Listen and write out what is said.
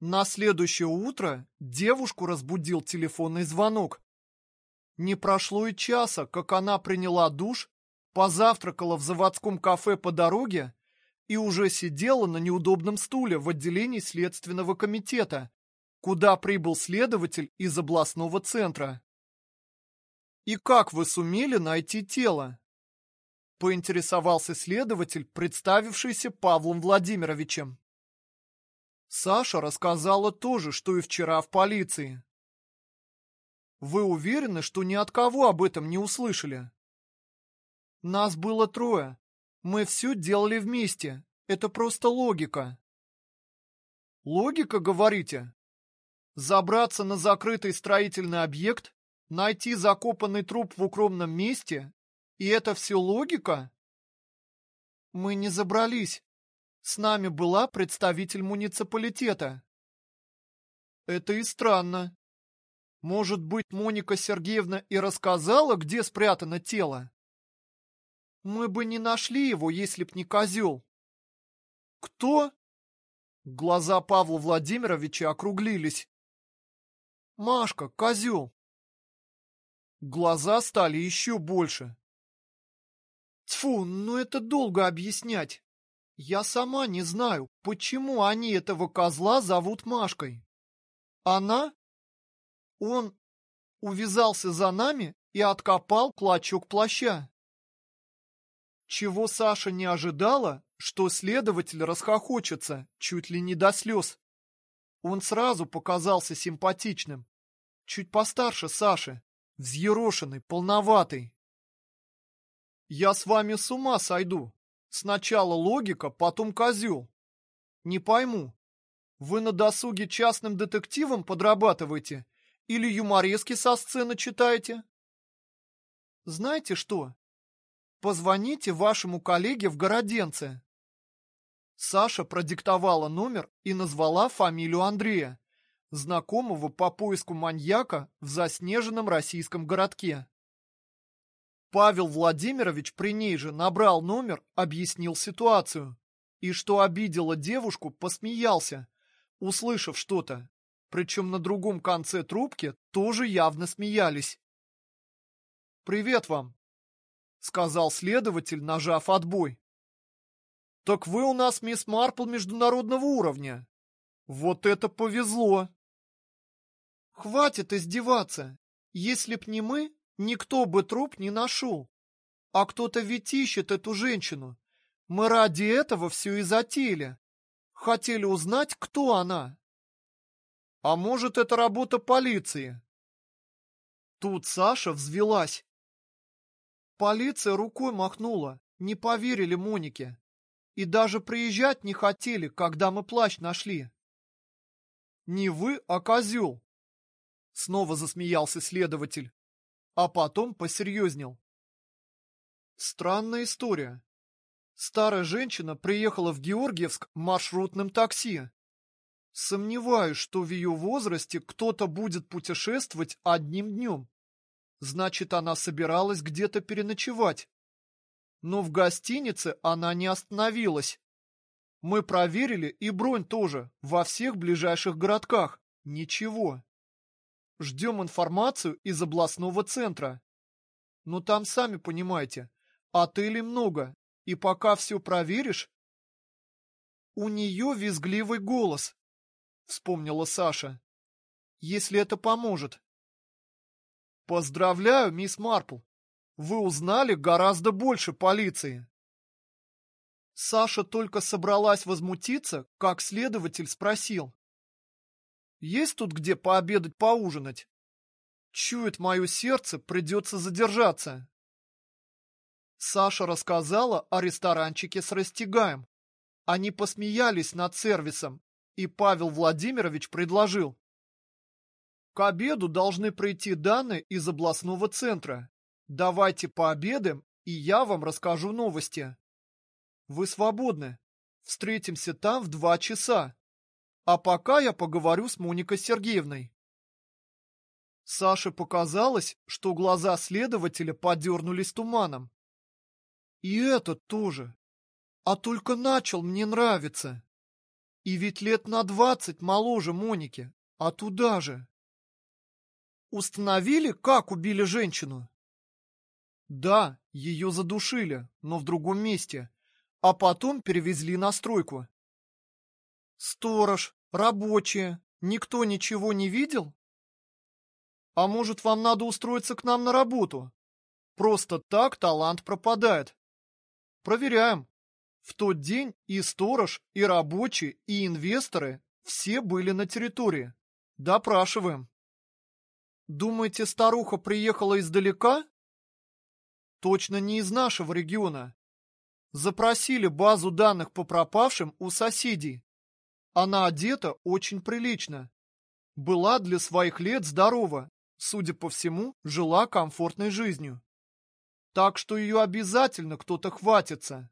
На следующее утро девушку разбудил телефонный звонок. Не прошло и часа, как она приняла душ, позавтракала в заводском кафе по дороге и уже сидела на неудобном стуле в отделении Следственного комитета, куда прибыл следователь из областного центра. «И как вы сумели найти тело?» — поинтересовался следователь, представившийся Павлом Владимировичем. Саша рассказала то же, что и вчера в полиции. «Вы уверены, что ни от кого об этом не услышали?» «Нас было трое. Мы все делали вместе. Это просто логика». «Логика, говорите?» Забраться на закрытый строительный объект, найти закопанный труп в укромном месте, и это все логика? Мы не забрались. С нами была представитель муниципалитета. Это и странно. Может быть, Моника Сергеевна и рассказала, где спрятано тело? Мы бы не нашли его, если б не козел. Кто? Глаза Павла Владимировича округлились. Машка, козел. Глаза стали еще больше. Тьфу, ну это долго объяснять. Я сама не знаю, почему они этого козла зовут Машкой. Она? Он увязался за нами и откопал клочок плаща. Чего Саша не ожидала, что следователь расхохочется чуть ли не до слез. Он сразу показался симпатичным. Чуть постарше Саши, взъерошенный, полноватый. Я с вами с ума сойду. Сначала логика, потом козел. Не пойму, вы на досуге частным детективом подрабатываете или юморески со сцены читаете? Знаете что? Позвоните вашему коллеге в Городенце. Саша продиктовала номер и назвала фамилию Андрея, знакомого по поиску маньяка в заснеженном российском городке. Павел Владимирович при ней же набрал номер, объяснил ситуацию. И что обидело девушку, посмеялся, услышав что-то. Причем на другом конце трубки тоже явно смеялись. «Привет вам», — сказал следователь, нажав отбой. Так вы у нас мисс Марпл международного уровня. Вот это повезло. Хватит издеваться. Если б не мы, никто бы труп не нашел. А кто-то ведь ищет эту женщину. Мы ради этого все и затеяли. Хотели узнать, кто она. А может, это работа полиции? Тут Саша взвелась. Полиция рукой махнула. Не поверили Монике и даже приезжать не хотели, когда мы плащ нашли. Не вы, а козел. Снова засмеялся следователь, а потом посерьезнел. Странная история. Старая женщина приехала в Георгиевск маршрутным такси. Сомневаюсь, что в ее возрасте кто-то будет путешествовать одним днем. Значит, она собиралась где-то переночевать но в гостинице она не остановилась. Мы проверили и бронь тоже во всех ближайших городках. Ничего. Ждем информацию из областного центра. Но там, сами понимаете, отелей много, и пока все проверишь... У нее визгливый голос, вспомнила Саша. Если это поможет. Поздравляю, мисс Марпл вы узнали гораздо больше полиции. Саша только собралась возмутиться, как следователь спросил. Есть тут где пообедать, поужинать? Чует мое сердце, придется задержаться. Саша рассказала о ресторанчике с Растягаем. Они посмеялись над сервисом, и Павел Владимирович предложил. К обеду должны прийти данные из областного центра. Давайте пообедаем, и я вам расскажу новости. Вы свободны. Встретимся там в два часа. А пока я поговорю с Моникой Сергеевной. Саше показалось, что глаза следователя подернулись туманом. И этот тоже. А только начал мне нравиться. И ведь лет на двадцать моложе Моники, а туда же. Установили, как убили женщину? Да, ее задушили, но в другом месте, а потом перевезли на стройку. Сторож, рабочие, никто ничего не видел? А может, вам надо устроиться к нам на работу? Просто так талант пропадает. Проверяем. В тот день и сторож, и рабочие, и инвесторы все были на территории. Допрашиваем. Думаете, старуха приехала издалека? Точно не из нашего региона. Запросили базу данных по пропавшим у соседей. Она одета очень прилично. Была для своих лет здорова, судя по всему, жила комфортной жизнью. Так что ее обязательно кто-то хватится.